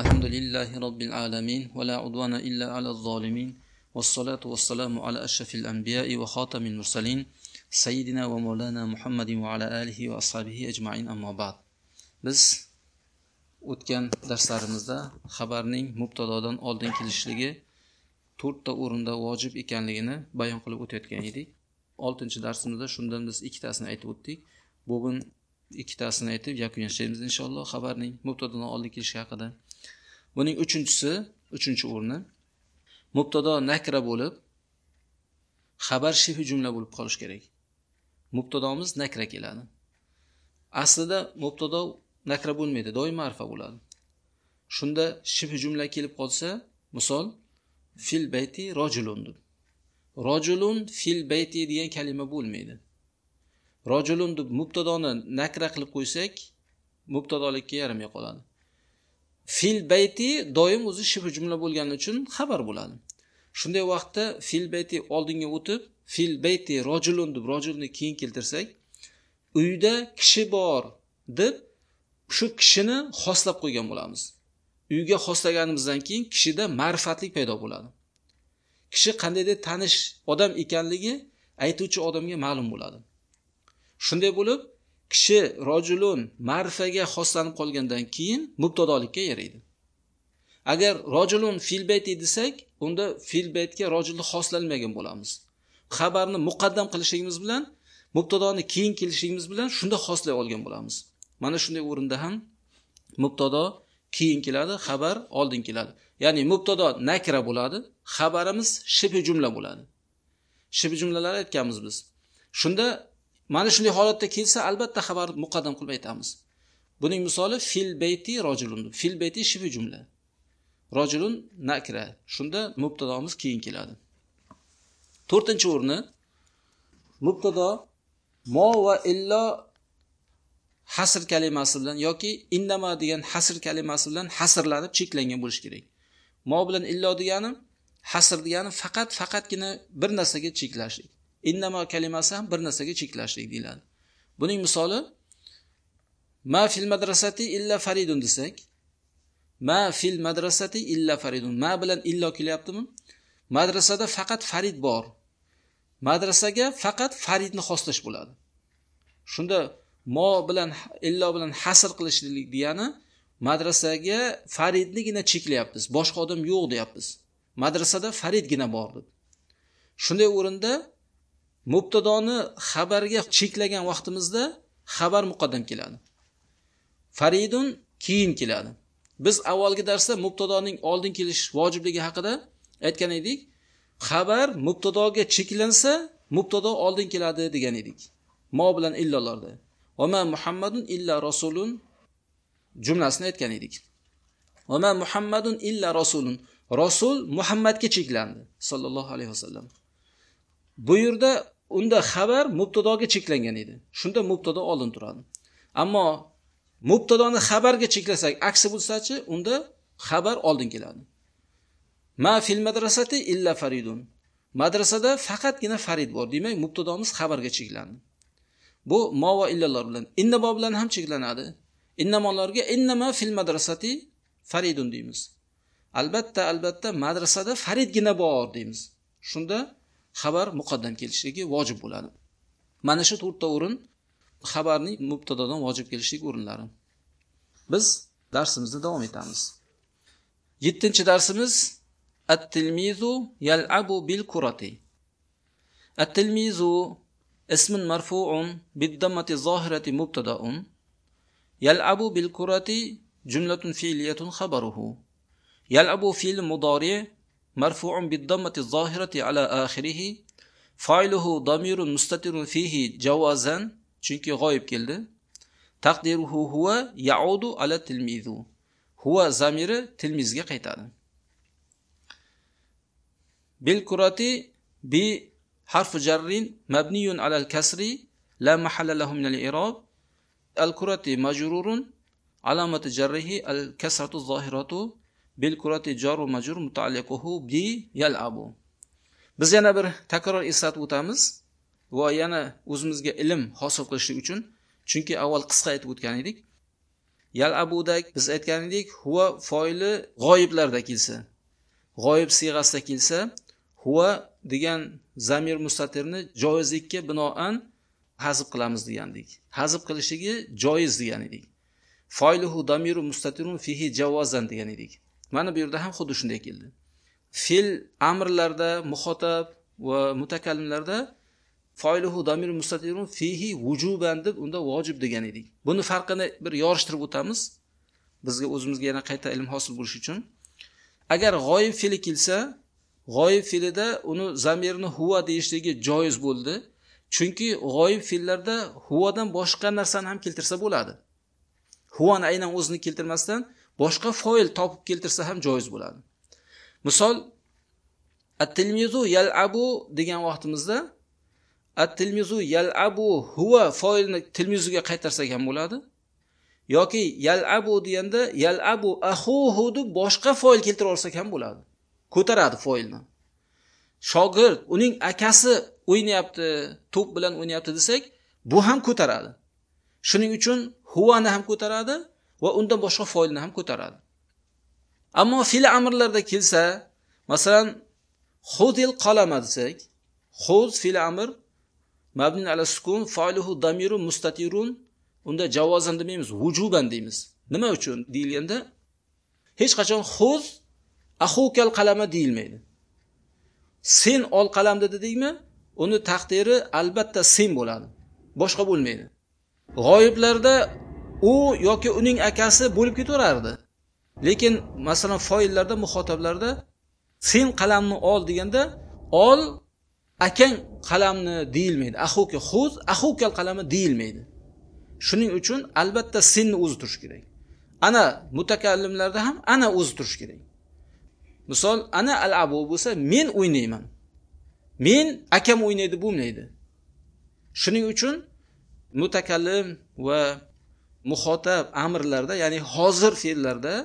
الحمد لله رب العالمين ولا عدوان إلا على الظالمين والصلاة والسلام على أشرف الأنبياء وخاتم المرسلين سيدنا ومولانا محمد وعلى آله وأصحابه أجمعين أما بعد biz o'tgan darslarimizda xabarning mubtadodan oldin kelishligi to'rtta o'rinda vojib ekanligini bayon qilib o'tayotgan edik oltinchi darsimizda shundan biz ikkitasini aytib o'tdik bugun ikkitasini aytib yakunlashamiz inshaalloh xabarning mubtadodan oldin kelishi haqida Buning uchinchisi uchinchi o'rni. Mubtado nakra bo'lib xabar shibhi jumla bo'lib qolishi kerak. Mubtadomiz nakra keladi. Aslida mubtado nakra bo'lmaydi doim ma'rifa bo'ladi. Shunda shifi jumla kelib qolsa misol fil bayti rojulun deb rojulun fil bayti degan kalima bo'lmaydi. Rojulun deb mubtadoni nakra qilib qo'ysak mubtadolikka yaramay qoladi. Fil bayti doim o'zi shibhi jumla bo'lgani uchun xabar bo'ladi. Shunday vaqtda fil bayti oldinga o'tib fil bayti rojulun deb rojulni keyin keltirsak uyda kishi bor deb shu kishini xoslab qo'ygan bo'lamiz. Uyga xoslaganimizdan keyin kishida ma'rifatlik paydo bo'ladi. Kishi qandaydir tanish odam ekanligi aytuvchi odamga ma'lum bo'ladi. Shunday bo'lib kishi rojulun ma'rifaga xoslanib qolgandan keyin mubtadolikka yaraydi. Agar rojulun fil bayti desak unda fil baytga rojulni xoslanmagan bo'lamiz. Xabarni muqaddam qilishligimiz bilan mubtadoni keyin kelishligimiz bilan shunda xoslay olgan bo'lamiz. Mana shunday o'rinda ham mubtado keyin keladi xabar oldin keladi. Ya'ni mubtado nakra bo'ladi xabarimiz shibi jumla bo'ladi. Shibi jumlalar aytganmiz biz. Shunda mana shunday holatda kelsa albatta xabar muqaddam qilib aytamiz. Buning misoli fil bayti rojulun. Fil bayti shifi jumla. Rojulun nakra. Shunda mubtadomiz keyin keladi. To'rtinchi o'rni mubtado mo va illo hasr kalimasi bilan yoki indama degan hasr kalimasi bilan hasrlanib cheklangan bo'lishi kerak. Mo bilan illo degani hasr degani faqat faqatgina bir narsaga cheklashlik. Innamo kalimasi ham bir narsaga cheklashlik deyiladi. Buning misoli ma fil madrasati illa faridun desak ma fil madrasati illa faridun. Ma bilan illo kelyaptimi? Madrasada faqat farid bor. Madrasaga faqat faridni xoslash bo'ladi. Shunda mo bilan illo bilan hasr qilishlik degani madrasaga faridnigina cheklayapmiz. Boshqa odam yo'q deyapmiz. Madrasada faridgina bor deb. Shunday o'rinda mubtadoni xabarga cheklagan vaqtimizda xabar muqaddam keladi. Faridun keyin keladi. Biz avvalgi darsda mubtadoning oldin kelish vojibligi haqida aytgan edik. Xabar mubtadoga cheklansa mubtado oldin keladi degan edik. Mo bilan illolarda ma muhammadun illa rasulun jumlasini aytgan edik. Ma muhammadun illa rasulun. Rasul muhammadga cheklandi sallallohu alayhi vasallam. Bu yerda unda xabar mubtadoga cheklangan edi. Shunda mubtado oldin turadi. Ammo mubtadoni xabarga cheklasak aksi bo'lsachi unda xabar oldin keladi. Ma fil madrasati illa faridun. Madrasada faqatgina farid bor demak mubtadomiz xabarga cheklandi. Bu mo va illalar bilan innamo bilan ham cheklanadi. Innamolarga innama fil madrasati faridun deymiz. Albatta albatta madrasada faridgina bor deymiz. Shunda xabar muqaddam kelishligi vojib bo'ladi. Mana shu to'rtta o'rin xabarning mubtadodan vojib kelishlik o'rinlari. Biz darsimizni davom etamiz. Yettinchi darsimiz at tilmizu yalabu bil kurati at tilmizu ismun marfu'un biddammati zohirati mubtada'un. Yalabu bil kurati jumlatun fi'liyatun xabaruhu. Yalabu fi'l mudori مرفوع بالضمة الظاهرة على آخره. فاعله ضمير مستتر فيه جوازا çünkü غايب geldi تقديره هو يعود على التلميذ هو زامير تلميذ قيتاد بالكرة بحرف جر مبني على الكسر لا محل له من الإعراب. الكرة مجرور علامة جره الكسرة الظاهرة. Kurati jaru va mutaalliquhu bi yalabu biz yana bir takror eslatib o'tamiz va yana o'zimizga ilm hosil qilishlik uchun chunki avval qisqa aytib o'tgan edik. Yalabuda biz aytgan edik huva foili g'oyiblarda kelsa g'oyib siyg'asida kelsa huva degan zamir mustatirni joizlikka binoan hazb qilamiz degandik. Hazb qilishligi joiz degan edik. Foiluhu damiru mustatirun fihi javozan degan edik. Mana bu yerda ham xuddi shunday keldi. Fe'l amrlarda muhotab va mutakallimlarda foiluhu domir mustatirun fihi vujuban deb unda vojib degan edik. Buni farqini bir yorishtirib o'tamiz. Bizga o'zimizga yana qayta ilm hosil bo'lishi uchun. Agar g'oyib fe'li kelsa g'oyib fe'lida uni zamirni huva deyishligi joiz bo'ldi. Chunki g'oyib fe'llarda huvadan boshqa narsani ham keltirsa bo'ladi. Huvani aynan o'zini keltirmasdan boshqa foil topib keltirsa ham joiz bo'ladi. Misol at tilmizu yalabu degan vaqtimizda at tilmizu yalabu huwa foilni tilmizuga qaytarsak ham bo'ladi. Yoki yalabu deganda yalabu ahuhu deb boshqa foil keltirib olsak ham bo'ladi. Ko'taradi foilni. Shogird uning akasi o'ynayapti to'p bilan o'ynayapti desak bu ham ko'taradi. Shuning uchun huvani ham ko'taradi va undan boshqa foydani ham ko'taradi. Ammo fil amrlarda kelsa masalan xudil qalama desak xuz fil amr mabni ala sukun fa'iluhu damirun mustatirun unda javozan demaymiz vujuban deymiz. Nima uchun deyilganda hech qachon xuz ahukal qalama deyilmaydi. Sen ol qalamni dedikmi uni taqdiri albatta sen bo'ladi boshqa bo'lmaydi. G'oyiblarda u yoki uning akasi bo'lib ketaverardi. Lekin masalan foillarda muxotablarda sen qalamni ol deganda ol akang qalamni deyilmaydi. Ahuka huz ahukal qalami deyilmaydi. Shuning uchun albatta senni o'zi turishi kerak. Ana mutakallimlarda ham ana o'zi turishi kerak. Misol ana al abu bo'lsa men o'ynayman. Men akam o'ynaydi bo'lmaydi. Shuning uchun mutakallim va muhotab amrlarda ya'ni hozir fe'llarda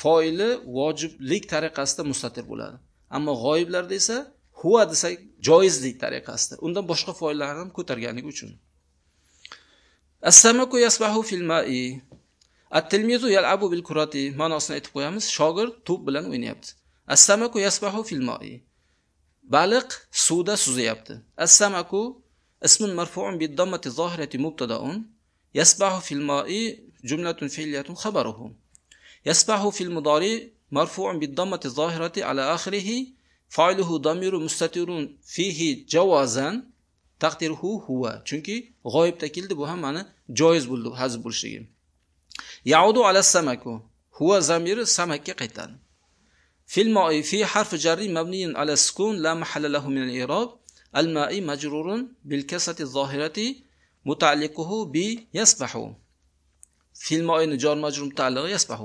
foili vojiblik tariqasida mustatir bo'ladi. Ammo g'oyiblarda esa huva desak joizlik tariqasida undan boshqa foillarni ham ko'targanligi uchun. Assamaku yasbahu fil ma'i. At-tilmizu yal'abu bil kurati ma'nosini aytib qo'yamiz shogird to'p bilan o'ynayapti. Assamaku yasbahu fil ma'i. Baliq suvda suzayapti. Assamaku ismun marfu'un bid dammati zohirati mubtada'un. Yasbahu fil ma'i jumlatun fi'liyatun khabaruhu yasbahu fil mudari marfu'un bid dammati zohirati ala akhirih fa'iluhu damiru mustatirun fihi javazan taqdiruhu huwa chunki g'oyibda keldi bu ham mana joiz bo'ldi hazb bo'lishligi yaudu ala samaku huwa zamiri samakka qaytadi fil ma'i fi harf jarri mabniyin ala sukun la mahalla lahu min al-i'rab al-ma'i majrurun bil kasrati zohirati متعلقه ب يصبح في الماء نجار مجرور متعلق يصبح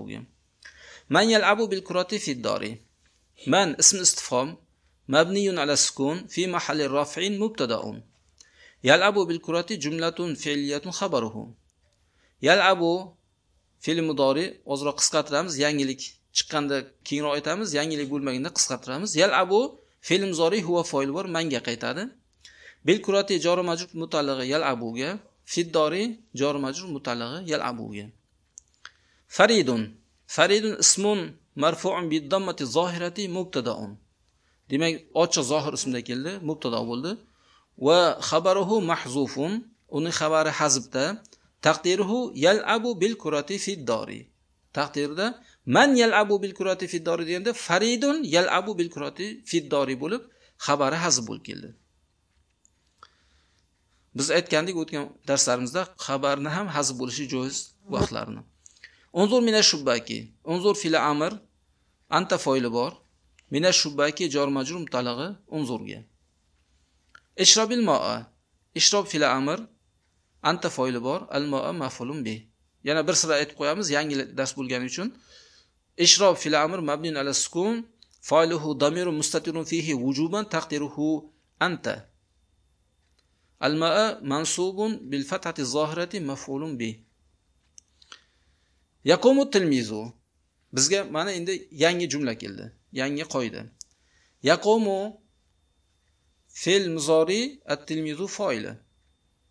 من يلعب بالكرة في الدار. من؟ اسم استفهام مبني على السكون في محل رفع مبتدأ. يلعب بالكرة جملة فعلية خبره. يلعب في المضارع عذر قسقط رمز يانجليك çıkkanda keyinroq aytamiz yangilik bo'lmaganda qisqartiramiz yal abu fe'l muzori huva foil bor manga qaytadi bil kurati jori majrur mutallag'i yalabuga fiddori jori majrur mutallag'i yalabuga faridun. Faridun ismun marfuun bi dammati zohirati mubtadaun. Demak ochiq zohir ismda keldi mubtado bo'ldi. Va xabaruhu mahzufun. Uni xabari hazbda. Taqdiruhu yalabu bil kurati fid dori taqdirda man yalabu bil kurati fid dori deganda faridun yalabu bil kurati fid dori bo'lib xabari hazb bo'lib keldi. Biz aytgandik o'tgan darslarimizda xabarni ham hazb bo'lishi joiz vaqtlarini unzur mina shubbaki unzur fil amr anta foili bor. Mina shubbaki jor majrum talig'i unzurga. Ishrobil moa ishrob fil amr anta foili bor. Al moa mafulun bi. Yana bir sira aytib qo'yamiz yangi dars bo'lgani uchun. Ishrob fil amr mabnin ala sukun foiluhu damirun mustatirun fihi wujuban taqdiruhu anta. الماء منصوب بالفتحه الظاهره مفعول به يقوم التلميذ Bizga mana endi yangi jumla keldi. Yangi qoida. Yaqumu fe'l muzori at-tilmizu foili.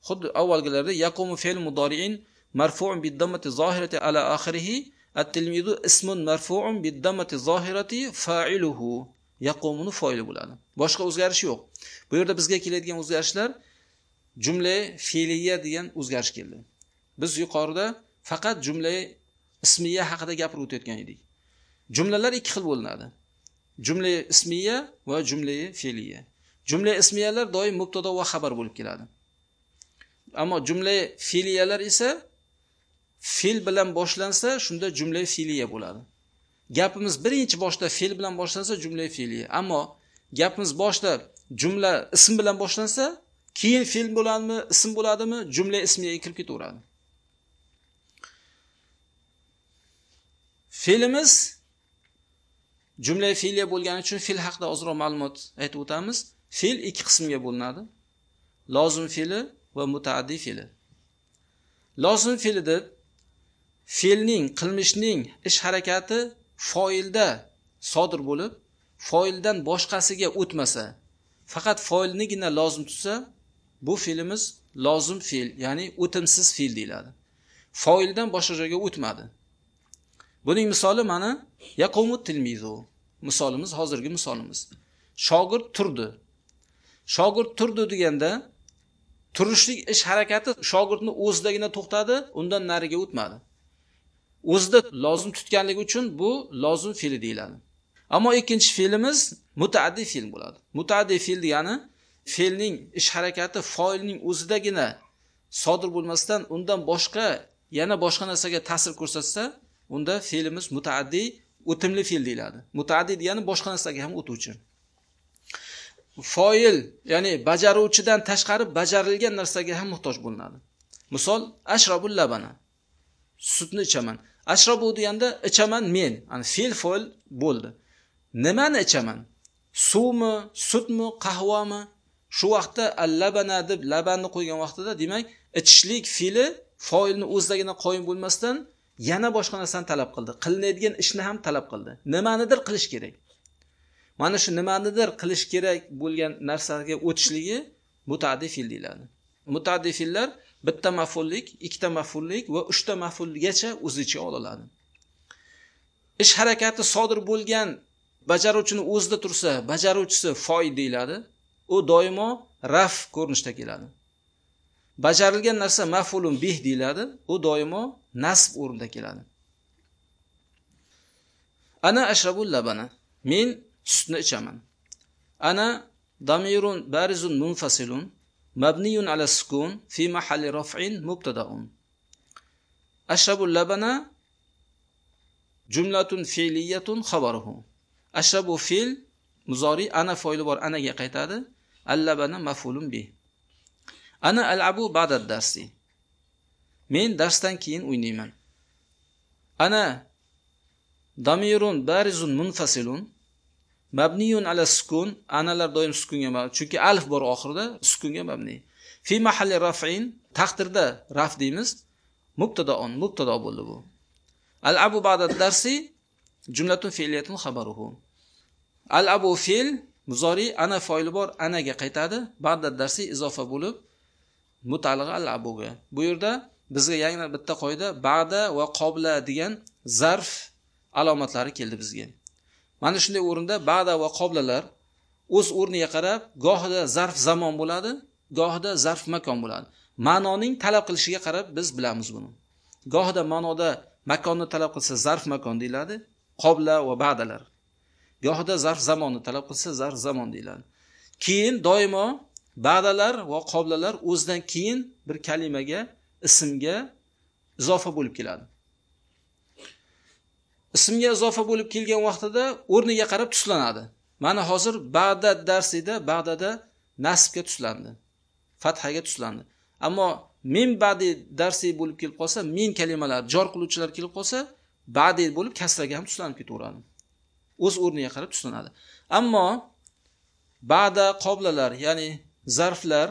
Xuddi avvalgilarda yaqumu fe'l mudori'in marfu'un bid dammati zohirati ala oxirihi at-tilmizu ismun marfu'un bid dammati zohirati fa'iluhu. Yaqumuni foili bo'ladi. Boshqa o'zgarish yo'q. Bu yerda bizga keladigan o'zgarishlar jumla fe'liya degan o'zgarish keldi. Biz yuqorida faqat jumla ismiya haqida gapirib o'tayotgan edik. Jumlalar ikki xil bo'linadi. Jumla ismiya va jumla fe'liya. Jumla ismiyalar doim mubtado va xabar bo'lib keladi. Ammo jumla fe'liyalar esa fe'l bilan boshlansa shunda jumla fe'liya bo'ladi. Gapimiz birinchi boshda fe'l bilan boshlansa jumla fe'liya. Ammo gapimiz boshida jumla ism bilan boshlansa keyin fe'l bo'ladimi ism bo'ladimi jumla ismiyaga kirib ketaveradi. Fe'limiz jumla fe'liya bo'lgani uchun fe'l haqida ozroq ma'lumot aytib o'tamiz. Fe'l ikki qismga bo'linadi. Lozim fe'li va mutaaddi fe'li. Lozim fe'li deb fe'lning qilmishning ish harakati foilda sodir bo'lib foildan boshqasiga o'tmasa faqat foilnigina lozim tutsa bu fe'limiz lozim fe'l ya'ni o'timsiz fe'l deyiladi. Foildan boshqa joyga o'tmadi. Buning misoli mana yaqumu tilmizu misolimiz hozirgi misolimiz. Shogird turdi. Shogird turdi deganda turishlik ish harakati shogirdni o'zidagina to'xtadi undan nariga o'tmadi. O'zida lozim tutganligi uchun bu lozim fe'li deyiladi. Ammo ikkinchi fe'limiz mutaaddi fe'l bo'ladi. Mutaaddi fe'l degani fe'lning ish harakati foilning o'zidagina sodir bo'lmasdan undan boshqa yana boshqa narsaga ta'sir ko'rsatsa unda fe'limiz mutaaddi o'timli fe'l deyiladi. Mutaaddi degani boshqa narsaga ham o'tuvchi. Foil ya'ni bajaruvchidan tashqari bajarilgan narsaga ham muhtoj bo'linadi. Misol ashrabul labana. Sutni ichaman. Ashrabu deganda ichaman men. Ani fe'l foil bo'ldi. Nimani ichaman? Suvmi sutmi qahvami? Shu vaqtda allabana deb labanni qo'ygan vaqtida demak ichishlik fe'li foilni o'zidagina qoyim bo'lmasdan yana boshqa narsani talab qildi. Qilinadigan ishni ham talab qildi. Nimanidir qilish kerak. Mana shu nimanidir qilish kerak bo'lgan narsaga o'tishligi mutaaddi fe'l deyiladi. Mutaaddi fe'llar bitta mafullik ikkita mafullik va uchta mafulgacha o'z ichiga oladi ish harakati sodir bo'lgan bajaruvchini o'zida tursa bajaruvchisi foil deyiladi. U doimo raf ko'rinishda keladi. Bajarilgan narsa mafulun bih deyiladi. U doimo nasb o'rinda keladi. Ana ashrabul labana. Men sutni ichaman. Ana damirun barizun munfasilun mabniyun ala sukun fi mahalli raf'in mubtadaun. Ashrabul labana jumlatun fe'liyatun xabaruhu ashrabu fe'l muzori ana foili bor anaga qaytadi. Allabana mafulun bi. Ana alabu ba'da darsi. Men darsdan keyin o'ynayman. Ana damirun barizun munfasilun mabniyun ala sukun. Analar doim sukunga mabni chunki alif bor oxirida sukunga mabni. Fi mahalli raf'in taqdirda raf deymiz. Mubtadaon mubtado bo'ldi bu. Al abu ba'da darsi jumlatun fe'liyatun xabaruhu. Al abu fe'l muzori ana foili bor anaga qaytadi. Ba'da darsi izofa bo'lib mutalig'a al abuga bu yerda bizga yana bitta qoida ba'da va qobla degan zarf alomatlari keldi bizga. Mana shunday o'rinda ba'da va qoblalar o'z o'rniga qarab gohida zarf zamon bo'ladi gohida zarf makon bo'ladi. Ma'noning talab qilishiga qarab biz bilamiz buni. Gohida ma'noda makonni talab qilsa zarf makon deyiladi qobla va ba'dalar gohida zarf zamonni talab qilsa zarf zamon deyiladi. Keyin doimo ba'dalar va qoblalar o'zidan keyin bir kalimaga ismga izofa bo'lib keladi. Ismga izofa bo'lib kelgan vaqtida o'rniga qarab tuslanadi. Mana hozir ba'da darsida ba'dada nasbga tuslandi fathaga tuslandi. Ammo min ba'di darsi bo'lib kelib qolsa min kalimalar jor qiluvchilar kelib qolsa ba'di bo'lib kasraga ham tuslanib ketaveradi. O'z o'rniga qarab tuslanadi ammo ba'da qoblalar ya'ni zarflar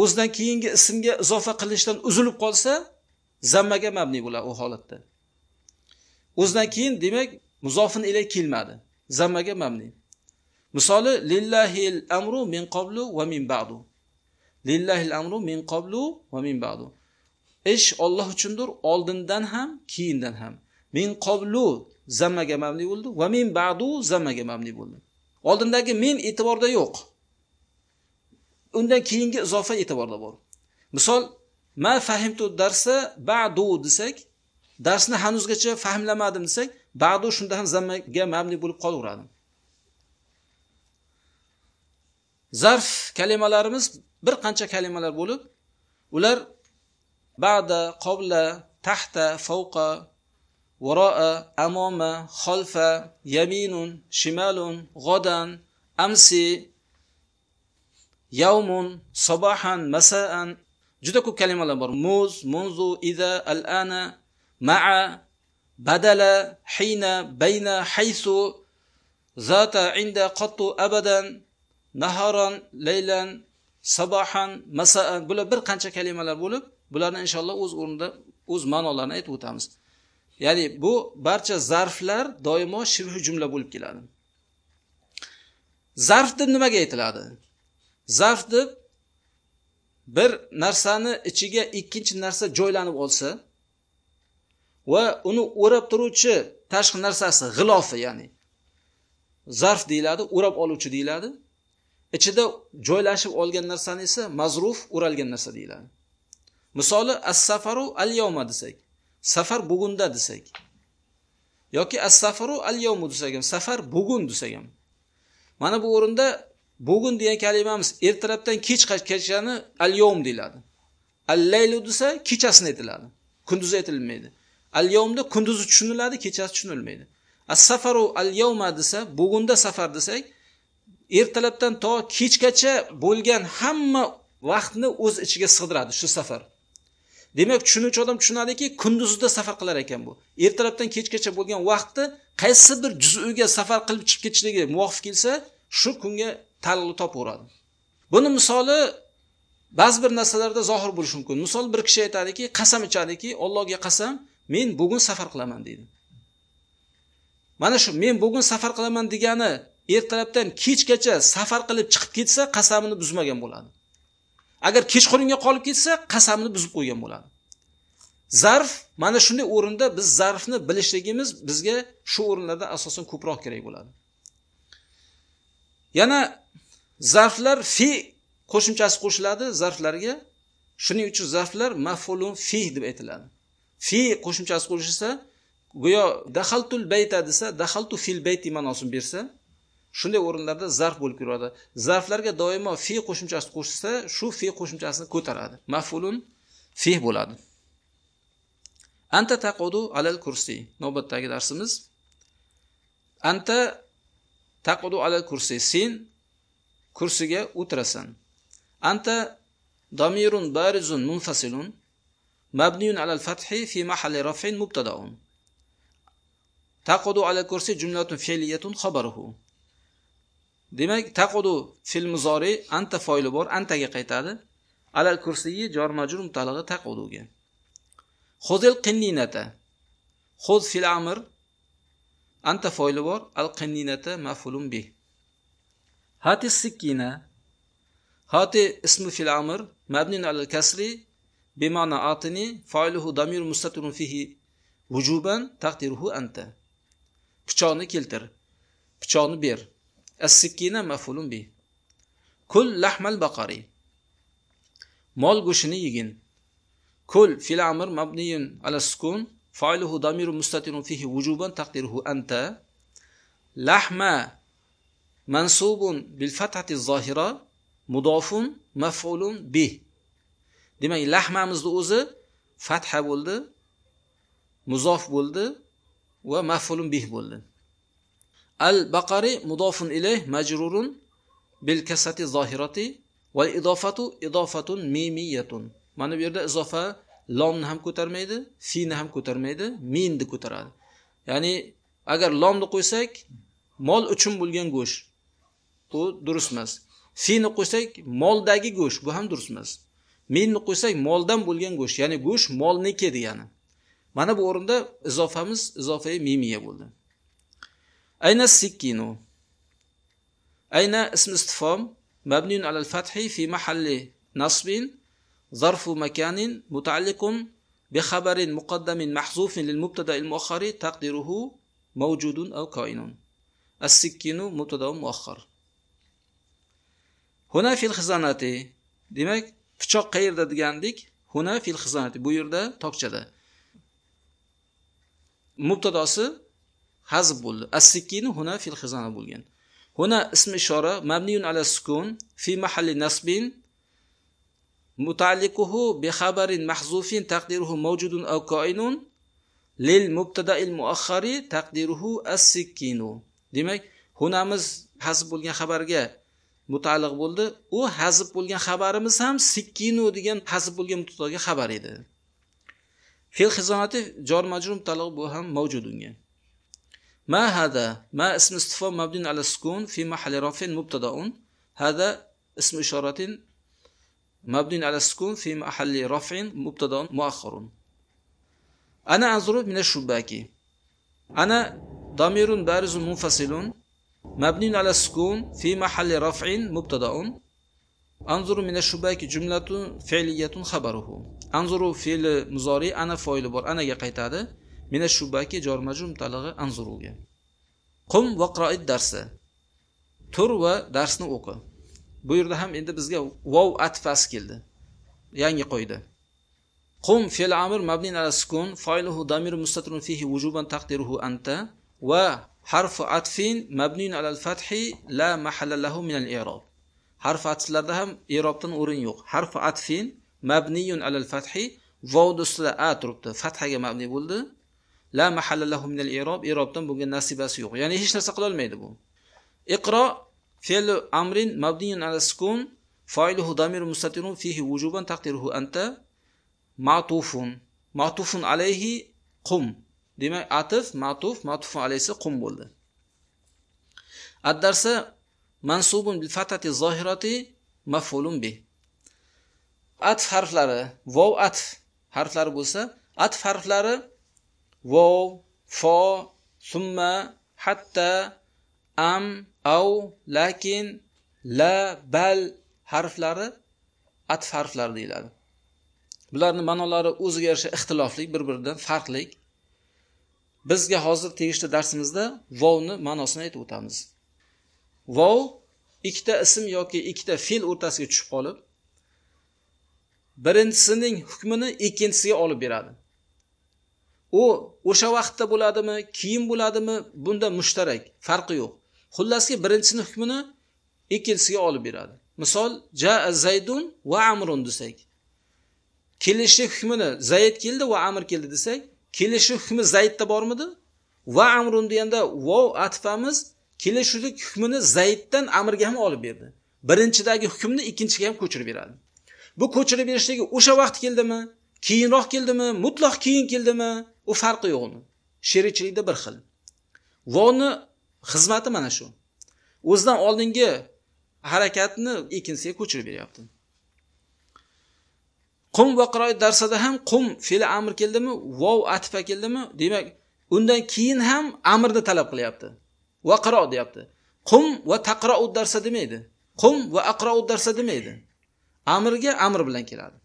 o'zidan keyingi ismga izofa qilinishdan uzilib qolsa zammaga mabni bo'ladi u holatda. O'zidan keyin demak muzofin ila kelmadi. Zammaga mabni. Misoli lillahil amru min qablu va min ba'du. Lillahil amru min qablu va min ba'du. Ish Alloh uchundir oldindan ham keyindan ham. Min qoblu zammaga mabni bo'ldi. Va min ba'du zammaga mabni bo'ldi. Oldindagi men e'tiborda yo'q. Undan keyingi izofa e'tiborda bor. Misol ma fahimtu darsa ba'du desak darsni hanuzgacha fahmlamadim desak ba'du shunda ham zammaga mabni bo'lib qolaveradi. Zarf kalimalarimiz bir qancha kalimalar bo'lib ular ba'da qobla tahta fawqa varoa amoma xolfa yaminun shimalun g'odan amsi yavmun sabahan masaan juda ko'p kalimalar bor muz munzu ida al ana ma'a badala hina bayna haysu zata inda qattu abadan naharan laylan sabahan masaan bular bir qancha kalimalar bo'lib bularni inshaalloh o'z o'rnida o'z ma'nolarini aytib o'tamiz ya'ni bu barcha zarflar doimo shibhi jumla bo'lib keladi. Zarf deb nimaga aytiladi? Zarf deb bir narsani ichiga ikkinchi narsa joylanib olsa va uni o'rab turuvchi tashqi narsasi g'ilofi ya'ni zarf deyiladi o'rab oluvchi deyiladi. Ichida joylashib olgan narsani esa mazruf o'ralgan narsa deyiladi. Misoli as safaru al yawma desak. Safar bugunda desak. Yoki as safaru al yawmu desak ham safar bugun desak ham. Mana bu o'rinda bugun degan kalimamiz ertalabdan kech kechani al yawm deyiladi. Al laylu desa kechasini aytiladi. Kunduzi aytilmaydi. Al yawmda kunduzi tushuniladi kechasi tushunilmaydi. As safaru al yawma desa bugunda safar desak ertalabdan to kechgacha bo'lgan hamma vaqtni o'z ichiga sig'diradi shu safar. Demak tushunuvchi odam tushunadiki kunduzida safar qilar ekan bu. Ertalabdan kechgacha bo'lgan vaqtni qaysi bir juzuga safar qilib chiqib ketishligi muvofiq kelsa shu kunga taalluqli topaveradi buni misoli ba'zi bir narsalarda zohir bo'lishi mumkin. Misol bir kishi aytadiki qasam ichadiki allohga qasam men bugun safar qilaman deydi. Mana shu men bugun safar qilaman degani ertalabdan kechgacha safar qilib chiqib ketsa qasamini buzmagan bo'ladi. Agar kechqurunga qolib ketsa qasamni buzib qo'ygan bo'ladi. Zarf mana shunday o'rinda biz zarfni bilishligimiz bizga shu o'rinlarda asosan ko'proq kerak bo'ladi. Yana zarflar fi qo'shimchasi qo'shiladi zarflarga. Shuning uchun zarflar mafulun fi deb aytiladi. Fi qo'shimchasi qo'shilsa go'yo dahaltul bayta desa dahaltu fil bayti ma'nosini bersa shunday o'rinlarda zarf bo'lib yuradi. Zarflarga doimo fi qo'shimchasi qo'shilsa shu fi qo'shimchasini ko'taradi. Mafulun fi bo'ladi. Anta taqudu alal kursi. Navbatdagi darsimiz. Anta taqudu alal kursi. Sen kursiga o'tirasan. Anta damirun barizun munfasilun. Mabniyun alal fathi fi mahalli raf'in mubtadaun. Taqudu alal kursi jumlatun fe'liyatun xabaruhu. Demak taqudu fil muzori anta foili bor antaga qaytadi. Alal kursiyi jor majrur mutalig'i taquduga. Xuzil qinninata xuz fil amr anta foili bor al qinninata mafulun bi hati sikkina hati ismi fil amr mabnin alal kasri bima'na atini foiluhu damir mustatirun fihi vujuban taqdiruhu anta pichoqni keltir pichoqni ber as-sikkina maf'ulun bi kul lahmal baqari mol go'shtini yegin kul fil amr mabniyun ala sukun fa'iluhu damirun mustatirun fihi wujuban taqdiruhu anta lahma mansubun bil fathati zohira mudofun maf'ulun bi demak lahmamizni o'zi fatha bo'ldi muzof bo'ldi va maf'ulun bih bo'ldi al baqari mudofun ilayh majrurun bil kasati zohirati val idofatu idofatun mimiyatun mana bu yerda izofa lomni ham ko'tarmaydi fini ham ko'tarmaydi minni ko'taradi. Ya'ni agar lomni qo'ysak mol uchun bo'lgan go'sht. Bu durust emas. Fini qo'ysak moldagi go'sht bu ham durust emas. Minni qo'ysak moldan bo'lgan go'sht ya'ni go'sht molniki degani. Mana bu o'rinda izofamiz izofa mimiya bo'ldi. Ayna sikkinu. Ayna ism istifom mabniyun alal fathi fi mahalli nasbin. ظرف مكان متعلق بخبر مقدم محذوف للمبتدا المؤخر تقديره موجود أو كائن السكين مبتدا مؤخر هنا في الخزانة demak pichoq qayerda degandik huna fil xizonati bu yerda tokchada mubtadosi hazb bo'ldi as-sikkinu huna fil xizona bo'lgan huna ism ishora mabniyun ala sukun fi mahalli nasbin mutaalliquhu bi xabarin mahzufin taqdiruhu mavjudun aw qainun lil mubtada'il muakhkhari taqdiruhu as-sikkinu demak hunamiz hazb bo'lgan xabarga mutaalliq bo'ldi u hazb bo'lgan xabarimiz ham sikkinu degan hazb bo'lgan mubtadoga xabar edi fe'l xizonati jor majrum taliq bu ham mavjud unga ما هذا ما اسم استفهام مبني على السكون في محل رفع مبتدا هذا اسم إشارة مبني على السكون في محل رفع مبتدا مؤخر أنا أنظر من الشباك أنا ضمير بارز منفصل مبني على السكون في محل رفع مبتدا أنظر من الشباك جملة فعلية خبره أنظر فعل مضارع أنا فاعل بار أنا qaytadi من الشباك جار مجرور متعلقة أنظروga قم واقرأ الدرس tur va darsni o'qi Bu yerda ham endi bizga vov atfas keldi. Yangi qoida. Qum fe'l amr mabnin ala sukun failuhu damir mustatirun fihi wujuban taqdiruhu anta va harfu atfin mabnin ala al-fathi la mahalla lahu min al-i'rab. Harf atflarda ham i'robdan o'rin yo'q. Harfu atfin mabniyun ala al-fathi vovni ustida a turibdi. Fathaga mabni bo'ldi. La mahalla lahu min al-i'rob i'robdan bunga nasibasi yo'q. Ya'ni hech narsa qila olmaydi bu. Iqro fe'l amrin mabniyun ala sukun fa'iluhu damir mustatirun fihi wujuban taqdiruhu anta ma'tufun ma'tufun alayhi qum demak atif ma'tuf ma'tufun alayhi qum bo'ldi ad-darsa mansubun bil fatati zohirati maf'ulun bih atf harflari vov atf harflari bo'lsa atf harflari vov fo summa hatta am av lakin la bal harflari atf harflari deyiladi. Bularni ma'nolari o'ziga yarasha ixtilofli bir biridan farqli. Bizga hozir tegishli darsimizda vovni ma'nosini aytib o'tamiz. Vov ikkita ism yoki ikkita fe'l o'rtasiga tushib qolib birinchisining hukmini ikkinchisiga olib beradi. U o'sha vaqtda bo'ladimi keyin bo'ladimi bunda mushtarak farqi yo'q. Xullaski birinchisini hukmini ikkinchisiga olib beradi. Misol jaa zaydun va amrun desak. Kelishi hukmini zayd keldi va amr keldi desak kelishi hukmi zaydda bormidi? Va amrun deganda vov atfamiz kelishuvlik hukmini zayddan amrga ham olib berdi. Birinchidagi hukmni ikkinchiga ham ko'chirib beradi. Bu ko'chirib berishligi o'sha vaqt keldimi? Keyinroq keldimi? Mutlaq keyin keldimi? U farqi yo'q uni sherikchilikda bir xil. Vovni xizmati mana shu. O'zidan oldingi harakatni ikkinchisiga ko'chirib beryapti. Qum va qiroat darsada ham qum fe'li amr keldimi vov atfa keldimi? Demak undan keyin ham amrni talab qilyapti va qiro deyapti. Qum va taqrou darsa demaydi. Qum va aqrou darsa demaydi. Amrga amr bilan keladi.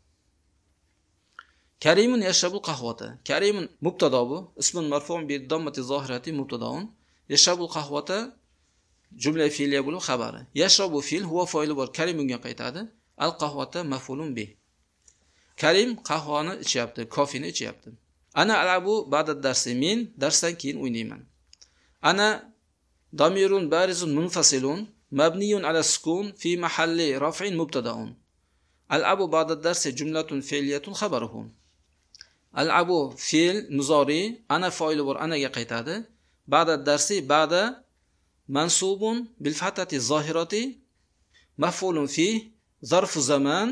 Karimun yashabul qahvata. Karimun mubtado bu. Ismun marfuun bi dammati zohirati mubtadoun yashabul qahvata jumla fe'liya bo'lib xabari. Yashrabu fe'l huwa foili bor. Karim unga qaytadi. Al qahvata maf'ulun bi karim qahvani ichyapti kofini ichyapti. Ana alabu ba'da darsi. Men darsdan keyin o'ynayman. Ana damirun barizun munfasilun mabniyun ala sukun fi mahalli raf'in mubtadaun. Alabu ba'da darsi jumlatun fe'liyatun xabaruhu alabu fe'l muzori ana foili bor anaga qaytadi. Ba'da darsi ba'da mansubun bil fatati zohirati maf'ulun fi zarfu zaman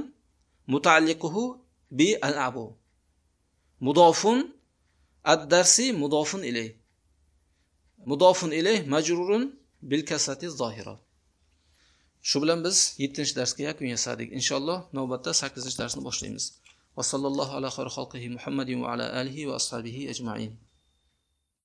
mutaalliquhu bi al abu mudofun ad-darsi mudofun ilayh. Mudofun ilayh majrurun bil kasati zohira. Shu bilan biz 7 darsga yakun yasadik. Inshaalloh navbatda 8 darsni boshlaymiz. Va sallallohu ala xayri xalqihi muhammadin va ala alihi va ashabihi ajmain.